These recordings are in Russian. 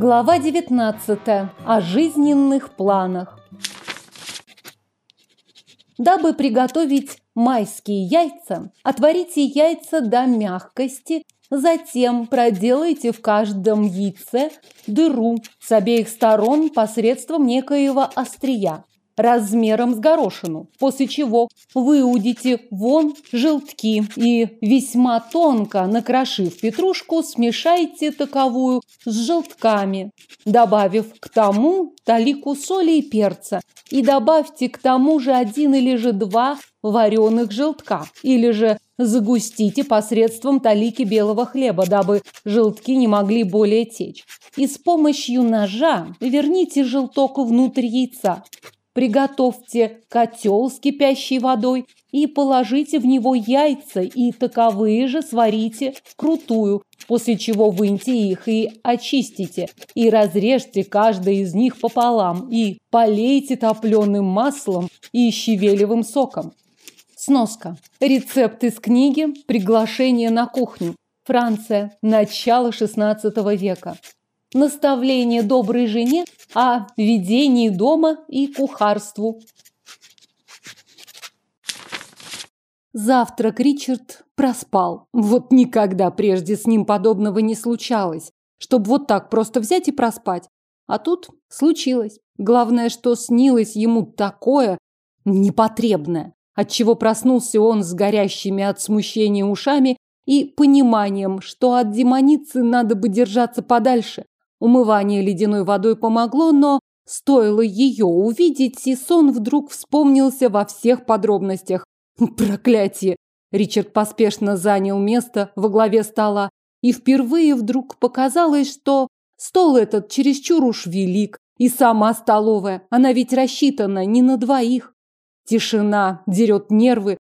Глава 19. О жизненных планах. Дабы приготовить майские яйца, отварите яйца до мягкости, затем проделайте в каждом яйце дыру с обеих сторон посредством некоего острия размером с горошину, после чего выудите вон желтки и весьма тонко накрошив петрушку, смешайте таковую с желтками, добавив к тому талику соли и перца и добавьте к тому же один или же два вареных желтка, или же загустите посредством талики белого хлеба, дабы желтки не могли более течь. И с помощью ножа верните желток внутрь яйца. Приготовьте котел с кипящей водой и положите в него яйца и таковые же сварите вкрутую, после чего выньте их и очистите, и разрежьте каждое из них пополам и полейте топленым маслом и щавелевым соком. Сноска. Рецепт из книги «Приглашение на кухню». Франция. Начало XVI века наставление доброй жене о ведении дома и кухарству. Завтрак Ричард проспал. Вот никогда прежде с ним подобного не случалось, чтобы вот так просто взять и проспать. А тут случилось. Главное, что снилось ему такое непотребное, отчего проснулся он с горящими от смущения ушами и пониманием, что от демоницы надо бы держаться подальше. Умывание ледяной водой помогло, но стоило ее увидеть, и сон вдруг вспомнился во всех подробностях. Проклятие! Ричард поспешно занял место во главе стола, и впервые вдруг показалось, что стол этот чересчур уж велик, и сама столовая, она ведь рассчитана не на двоих. Тишина дерет нервы.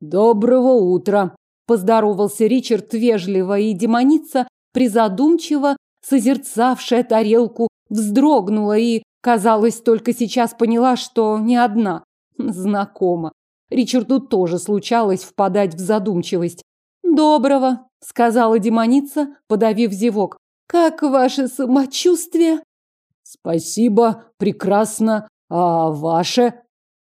«Доброго утра!» – поздоровался Ричард вежливо, и демоница призадумчиво созерцавшая тарелку, вздрогнула и, казалось, только сейчас поняла, что не одна. Знакомо. Ричарду тоже случалось впадать в задумчивость. «Доброго», — сказала демоница, подавив зевок. «Как ваше самочувствие?» «Спасибо, прекрасно. А ваше?»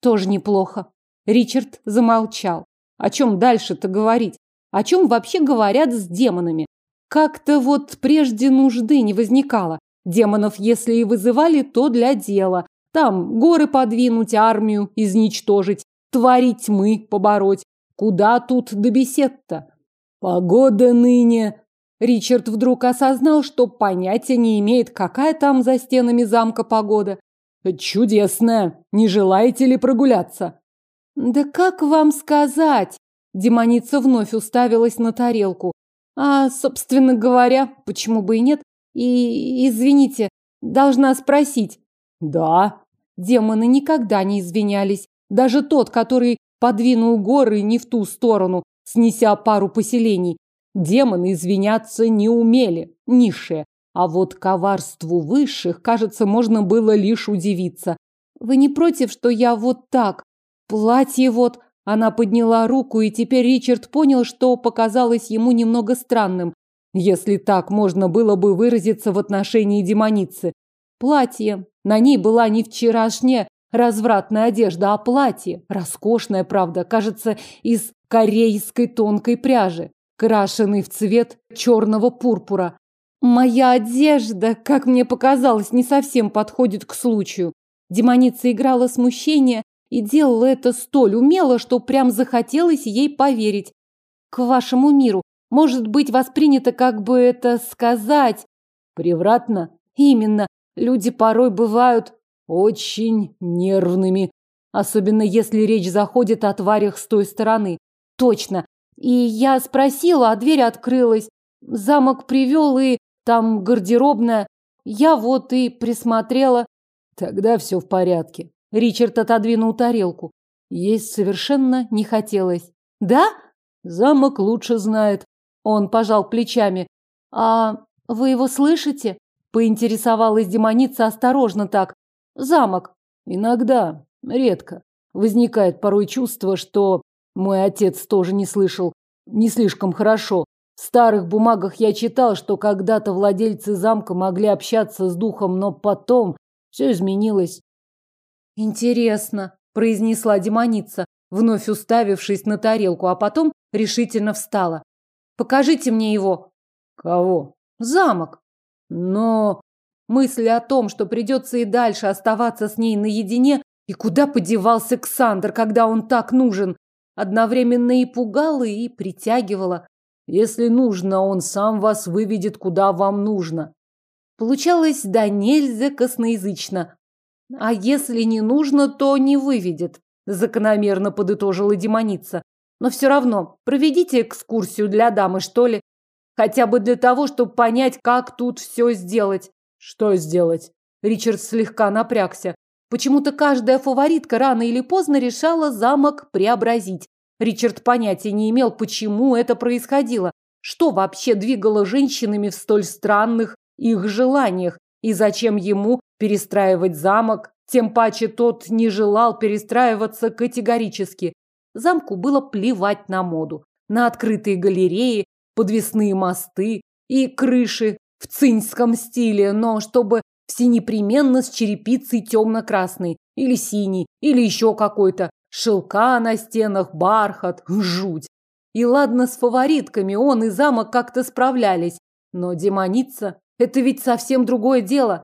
«Тоже неплохо». Ричард замолчал. О чем дальше-то говорить? О чем вообще говорят с демонами? Как-то вот прежде нужды не возникало. Демонов, если и вызывали, то для дела. Там горы подвинуть, армию изничтожить, твари тьмы побороть. Куда тут до бесед-то? Погода ныне. Ричард вдруг осознал, что понятия не имеет, какая там за стенами замка погода. Чудесная. Не желаете ли прогуляться? Да как вам сказать? Демоница вновь уставилась на тарелку. А, собственно говоря, почему бы и нет? И, извините, должна спросить. Да. Демоны никогда не извинялись. Даже тот, который подвинул горы не в ту сторону, снеся пару поселений. Демоны извиняться не умели, низшие. А вот коварству высших, кажется, можно было лишь удивиться. Вы не против, что я вот так? Платье вот, она подняла руку, и теперь Ричард понял, что показалось ему немного странным, если так можно было бы выразиться в отношении демоницы. Платье. На ней была не вчерашняя развратная одежда, а платье. Роскошное, правда, кажется, из корейской тонкой пряжи, крашеный в цвет черного пурпура. Моя одежда, как мне показалось, не совсем подходит к случаю. Демоница играла смущение, и делала это столь умело, что прям захотелось ей поверить. К вашему миру может быть воспринято, как бы это сказать, превратно. Именно. Люди порой бывают очень нервными, особенно если речь заходит о тварях с той стороны. Точно. И я спросила, а дверь открылась. Замок привел, и там гардеробная. Я вот и присмотрела. Тогда все в порядке. Ричард отодвинул тарелку. Есть совершенно не хотелось. Да? Замок лучше знает. Он пожал плечами. А вы его слышите? Поинтересовалась демоница осторожно так. Замок. Иногда, редко. Возникает порой чувство, что мой отец тоже не слышал. Не слишком хорошо. В старых бумагах я читал, что когда-то владельцы замка могли общаться с духом, но потом все изменилось. Интересно, произнесла демоница, вновь уставившись на тарелку, а потом решительно встала. Покажите мне его. Кого? Замок. Но мысль о том, что придется и дальше оставаться с ней наедине, и куда подевался Ксандр, когда он так нужен, одновременно и пугала, и притягивала. Если нужно, он сам вас выведет, куда вам нужно. Получалось да нельзя косноязычно. А если не нужно, то не выведет, закономерно подытожила демоница. Но все равно, проведите экскурсию для дамы, что ли. Хотя бы для того, чтобы понять, как тут все сделать. Что сделать? Ричард слегка напрягся. Почему-то каждая фаворитка рано или поздно решала замок преобразить. Ричард понятия не имел, почему это происходило. Что вообще двигало женщинами в столь странных их желаниях? И зачем ему перестраивать замок? Тем паче тот не желал перестраиваться категорически. Замку было плевать на моду. На открытые галереи, подвесные мосты и крыши в цинском стиле, но чтобы все непременно с черепицей темно-красной, или синий, или еще какой-то. Шелка на стенах, бархат, жуть. И ладно с фаворитками, он и замок как-то справлялись. Но демоница – это ведь совсем другое дело.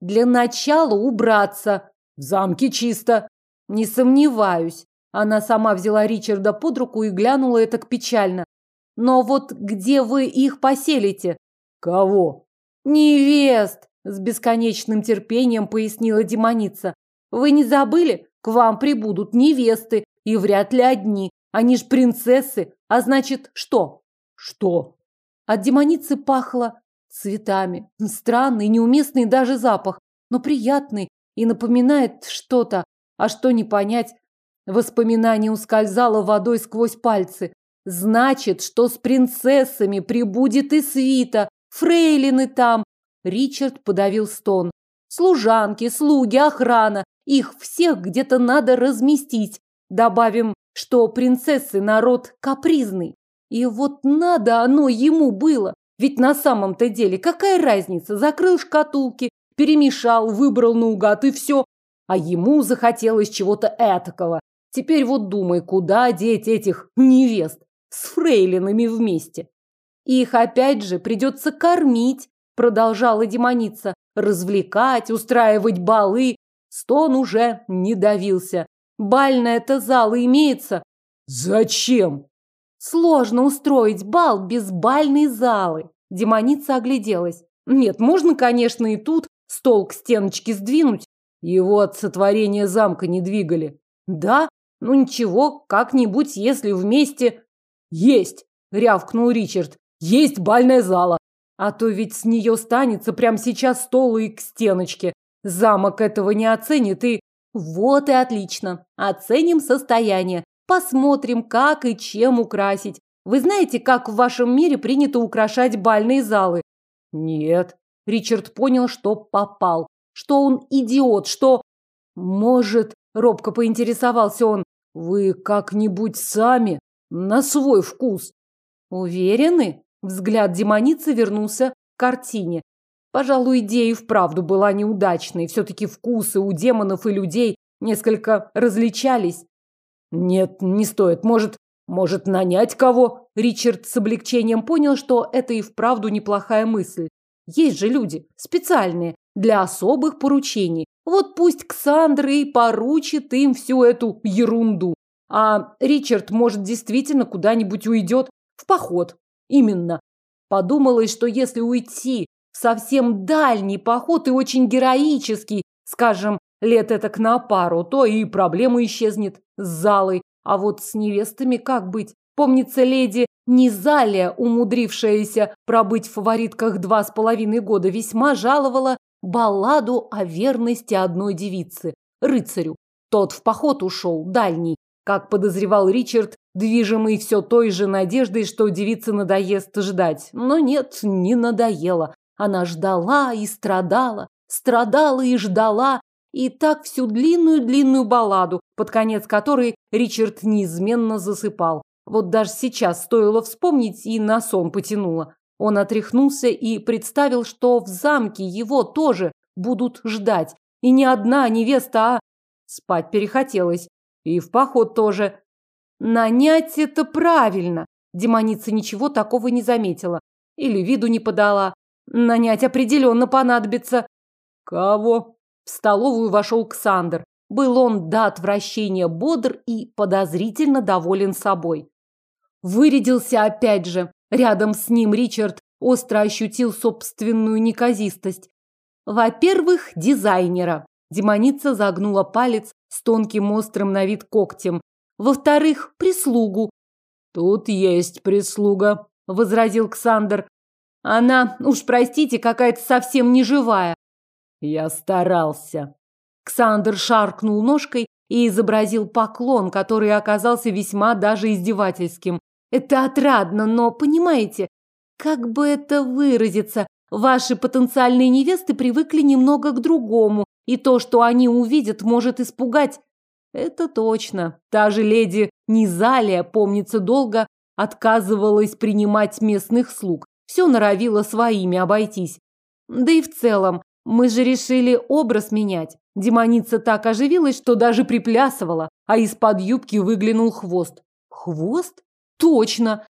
Для начала убраться. В замке чисто. Не сомневаюсь. Она сама взяла Ричарда под руку и глянула это печально. Но вот где вы их поселите? Кого? Невест, с бесконечным терпением пояснила демоница. Вы не забыли? К вам прибудут невесты, и вряд ли одни. Они ж принцессы, а значит, что? Что? От демоницы пахло цветами. Странный, неуместный даже запах, но приятный и напоминает что-то, а что не понять. Воспоминание ускользало водой сквозь пальцы. Значит, что с принцессами прибудет и свита, фрейлины там. Ричард подавил стон. Служанки, слуги, охрана. Их всех где-то надо разместить. Добавим, что принцессы народ капризный. И вот надо оно ему было. Ведь на самом-то деле какая разница? Закрыл шкатулки, перемешал, выбрал наугад и все. А ему захотелось чего-то этакого. Теперь вот думай, куда деть этих невест с фрейлинами вместе. Их опять же придется кормить, продолжала демоница, развлекать, устраивать балы. Стон уже не давился. Бальная-то зала имеется. Зачем? Сложно устроить бал без бальной залы. Демоница огляделась. Нет, можно, конечно, и тут стол к стеночке сдвинуть. Его от сотворения замка не двигали. Да? Ну ничего, как-нибудь, если вместе... Есть, рявкнул Ричард. Есть бальная зала. А то ведь с нее станется прямо сейчас стол и к стеночке. Замок этого не оценит и... Вот и отлично. Оценим состояние. Посмотрим, как и чем украсить. Вы знаете, как в вашем мире принято украшать бальные залы? Нет. Ричард понял, что попал. Что он идиот, что... Может, робко поинтересовался он, вы как-нибудь сами, на свой вкус. Уверены? Взгляд демоницы вернулся к картине. Пожалуй, идея и вправду была неудачной. Все-таки вкусы у демонов и людей несколько различались. Нет, не стоит. Может, может нанять кого? Ричард с облегчением понял, что это и вправду неплохая мысль. Есть же люди, специальные, для особых поручений. Вот пусть Ксандр и поручит им всю эту ерунду. А Ричард, может, действительно куда-нибудь уйдет в поход. Именно. Подумалось, что если уйти в совсем дальний поход и очень героический, скажем, лет это к на пару, то и проблема исчезнет с залой. А вот с невестами как быть? Помнится леди Низалия, умудрившаяся пробыть в фаворитках два с половиной года, весьма жаловала балладу о верности одной девицы, рыцарю. Тот в поход ушел, дальний, как подозревал Ричард, движимый все той же надеждой, что девице надоест ждать. Но нет, не надоело. Она ждала и страдала, страдала и ждала, и так всю длинную-длинную балладу, под конец которой Ричард неизменно засыпал. Вот даже сейчас стоило вспомнить и на сон потянуло. Он отряхнулся и представил, что в замке его тоже будут ждать. И не одна невеста, а... Спать перехотелось. И в поход тоже. Нанять это правильно. Демоница ничего такого не заметила. Или виду не подала. Нанять определенно понадобится. Кого? В столовую вошел Ксандр. Был он до отвращения бодр и подозрительно доволен собой. Вырядился опять же. Рядом с ним Ричард остро ощутил собственную неказистость. Во-первых, дизайнера. Демоница загнула палец с тонким острым на вид когтем. Во-вторых, прислугу. Тут есть прислуга, возразил Ксандр. Она, уж простите, какая-то совсем не живая. Я старался. Ксандр шаркнул ножкой и изобразил поклон, который оказался весьма даже издевательским. Это отрадно, но, понимаете, как бы это выразиться, ваши потенциальные невесты привыкли немного к другому, и то, что они увидят, может испугать. Это точно. Та же леди Низалия, помнится, долго отказывалась принимать местных слуг. Все норовила своими обойтись. Да и в целом, мы же решили образ менять. Демоница так оживилась, что даже приплясывала, а из-под юбки выглянул хвост. Хвост? Точно.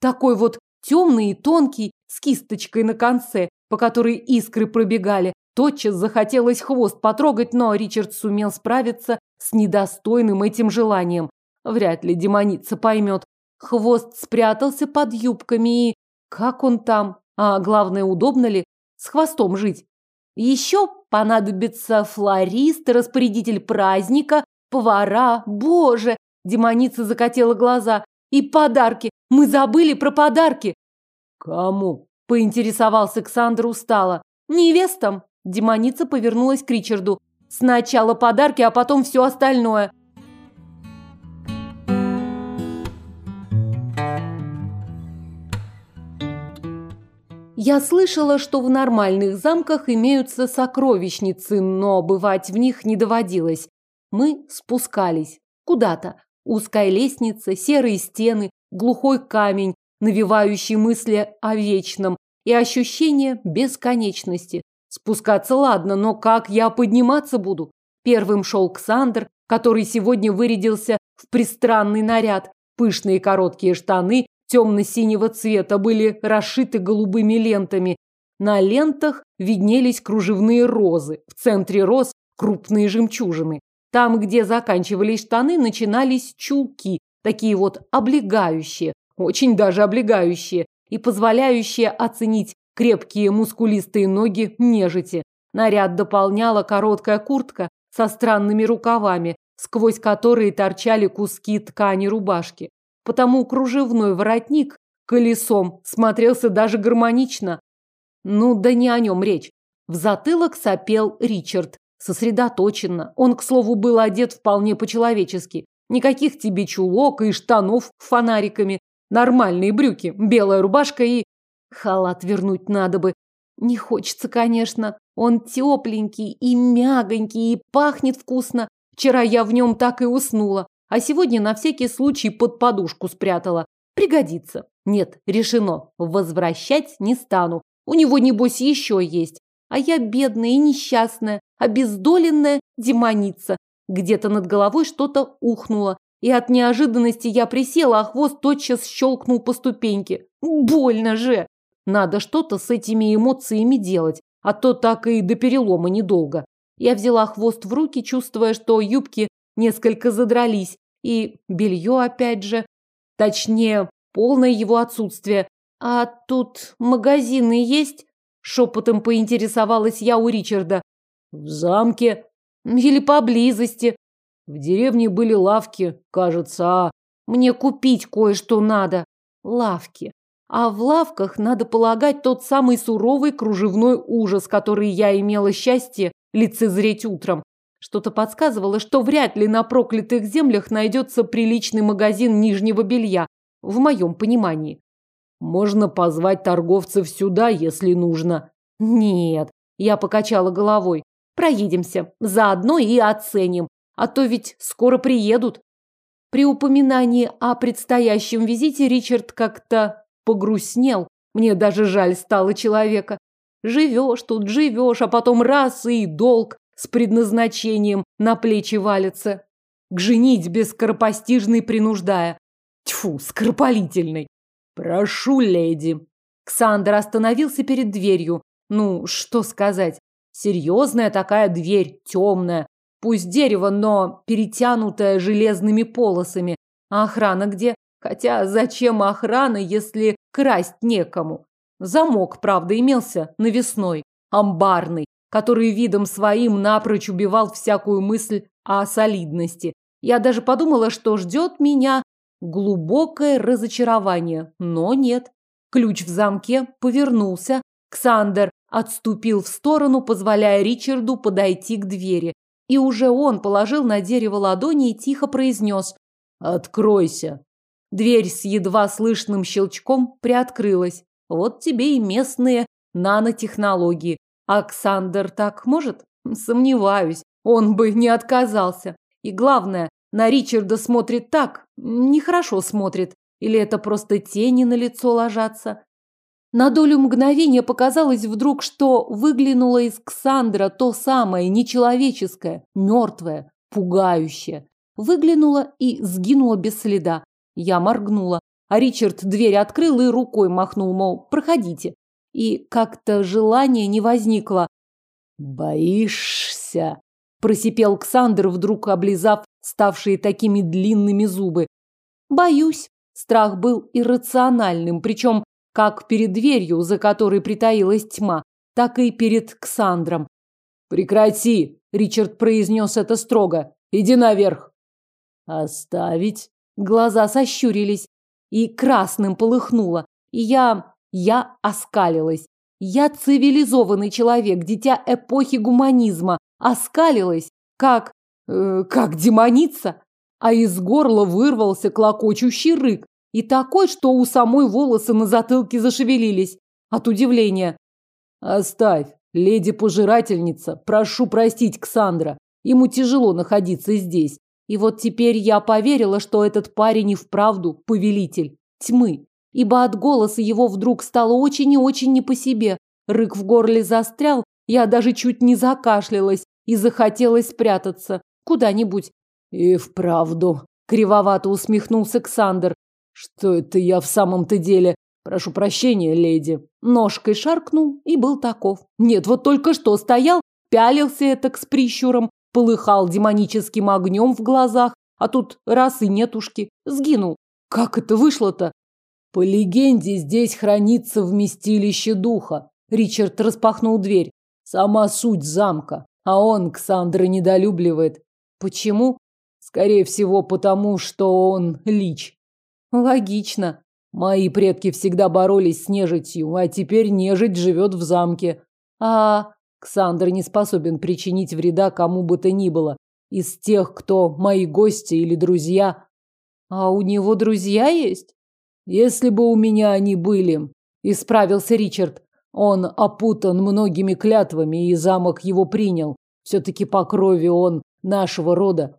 Такой вот темный и тонкий, с кисточкой на конце, по которой искры пробегали. Тотчас захотелось хвост потрогать, но Ричард сумел справиться с недостойным этим желанием. Вряд ли демоница поймет. Хвост спрятался под юбками и... Как он там? А главное, удобно ли с хвостом жить? Еще понадобится флорист, распорядитель праздника, повара. Боже! Демоница закатила глаза. И подарки. Мы забыли про подарки. Кому? Поинтересовался Александр устало. Невестам. Демоница повернулась к Ричарду. Сначала подарки, а потом все остальное. Я слышала, что в нормальных замках имеются сокровищницы, но бывать в них не доводилось. Мы спускались куда-то. Узкая лестница, серые стены, глухой камень, навевающий мысли о вечном и ощущение бесконечности. Спускаться ладно, но как я подниматься буду? Первым шел Ксандр, который сегодня вырядился в пристранный наряд. Пышные короткие штаны темно-синего цвета были расшиты голубыми лентами. На лентах виднелись кружевные розы. В центре роз крупные жемчужины. Там, где заканчивались штаны, начинались чулки, такие вот облегающие, очень даже облегающие, и позволяющие оценить крепкие мускулистые ноги нежити. Наряд дополняла короткая куртка со странными рукавами, сквозь которые торчали куски ткани рубашки. Потому кружевной воротник колесом смотрелся даже гармонично. Ну да не о нем речь. В затылок сопел Ричард. Сосредоточенно. Он, к слову, был одет вполне по-человечески. Никаких тебе чулок и штанов фонариками. Нормальные брюки, белая рубашка и... Халат вернуть надо бы. Не хочется, конечно. Он тепленький и мягонький, и пахнет вкусно. Вчера я в нем так и уснула. А сегодня на всякий случай под подушку спрятала. Пригодится. Нет, решено. Возвращать не стану. У него, небось, еще есть. А я бедная и несчастная, обездоленная демоница. Где-то над головой что-то ухнуло, и от неожиданности я присела, а хвост тотчас щелкнул по ступеньке. Больно же! Надо что-то с этими эмоциями делать, а то так и до перелома недолго. Я взяла хвост в руки, чувствуя, что юбки несколько задрались, и белье опять же, точнее, полное его отсутствие. А тут магазины есть? Шепотом поинтересовалась я у Ричарда. В замке. Или поблизости. В деревне были лавки, кажется, а... Мне купить кое-что надо. Лавки. А в лавках, надо полагать, тот самый суровый кружевной ужас, который я имела счастье лицезреть утром. Что-то подсказывало, что вряд ли на проклятых землях найдется приличный магазин нижнего белья, в моем понимании. Можно позвать торговцев сюда, если нужно. Нет, я покачала головой. Проедемся, заодно и оценим. А то ведь скоро приедут. При упоминании о предстоящем визите Ричард как-то погрустнел. Мне даже жаль стало человека. Живешь тут, живешь, а потом раз и долг с предназначением на плечи валится. К женитьбе скоропостижной принуждая. Тьфу, скоропалительной. Прошу, леди. Ксандр остановился перед дверью. Ну, что сказать. Серьезная такая дверь, темная. Пусть дерево, но перетянутое железными полосами. А охрана где? Хотя зачем охрана, если красть некому? Замок, правда, имелся навесной, амбарный, который видом своим напрочь убивал всякую мысль о солидности. Я даже подумала, что ждет меня глубокое разочарование, но нет. Ключ в замке повернулся. Ксандер отступил в сторону, позволяя Ричарду подойти к двери. И уже он положил на дерево ладони и тихо произнес «Откройся». Дверь с едва слышным щелчком приоткрылась. Вот тебе и местные нанотехнологии. Оксандр так может? Сомневаюсь. Он бы не отказался. И главное, на Ричарда смотрит так, нехорошо смотрит. Или это просто тени на лицо ложатся? На долю мгновения показалось вдруг, что выглянуло из Ксандра то самое нечеловеческое, мертвое, пугающее. Выглянуло и сгинуло без следа. Я моргнула, а Ричард дверь открыл и рукой махнул, мол, проходите. И как-то желание не возникло. «Боишься?» – просипел Ксандр, вдруг облизав ставшие такими длинными зубы. «Боюсь». Страх был иррациональным, причем как перед дверью, за которой притаилась тьма, так и перед Ксандром. «Прекрати!» – Ричард произнес это строго. «Иди наверх!» «Оставить?» Глаза сощурились, и красным полыхнуло. И я... я оскалилась. Я цивилизованный человек, дитя эпохи гуманизма. Оскалилась, как... Э, как демоница. А из горла вырвался клокочущий рык. И такой, что у самой волосы на затылке зашевелились. От удивления. Оставь, леди-пожирательница. Прошу простить Ксандра. Ему тяжело находиться здесь. И вот теперь я поверила, что этот парень и вправду повелитель тьмы. Ибо от голоса его вдруг стало очень и очень не по себе. Рык в горле застрял, я даже чуть не закашлялась и захотелось спрятаться куда-нибудь. И вправду, кривовато усмехнулся Ксандр. Что это я в самом-то деле? Прошу прощения, леди. Ножкой шаркнул и был таков. Нет, вот только что стоял, пялился это с прищуром, полыхал демоническим огнем в глазах, а тут раз и нетушки, сгинул. Как это вышло-то? По легенде, здесь хранится вместилище духа. Ричард распахнул дверь. Сама суть замка. А он Ксандра недолюбливает. Почему? Скорее всего, потому что он лич. Логично. Мои предки всегда боролись с нежитью, а теперь нежить живет в замке. А Ксандр не способен причинить вреда кому бы то ни было. Из тех, кто мои гости или друзья. А у него друзья есть? Если бы у меня они были, исправился Ричард. Он опутан многими клятвами, и замок его принял. Все-таки по крови он нашего рода.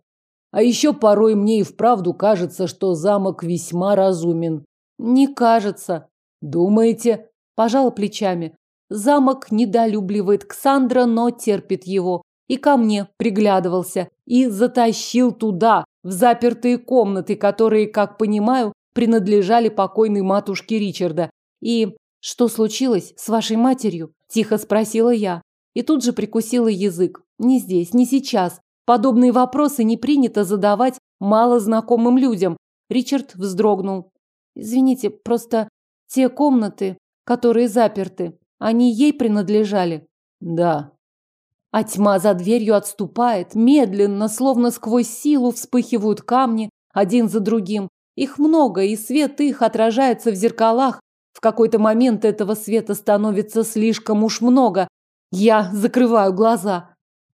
А еще порой мне и вправду кажется, что замок весьма разумен. Не кажется. Думаете? Пожал плечами. Замок недолюбливает Ксандра, но терпит его. И ко мне приглядывался. И затащил туда, в запертые комнаты, которые, как понимаю, принадлежали покойной матушке Ричарда. И что случилось с вашей матерью? Тихо спросила я. И тут же прикусила язык. Не здесь, не сейчас. Подобные вопросы не принято задавать малознакомым людям. Ричард вздрогнул. Извините, просто те комнаты, которые заперты, они ей принадлежали. Да. А тьма за дверью отступает, медленно, словно сквозь силу вспыхивают камни один за другим. Их много, и свет их отражается в зеркалах. В какой-то момент этого света становится слишком уж много. Я закрываю глаза.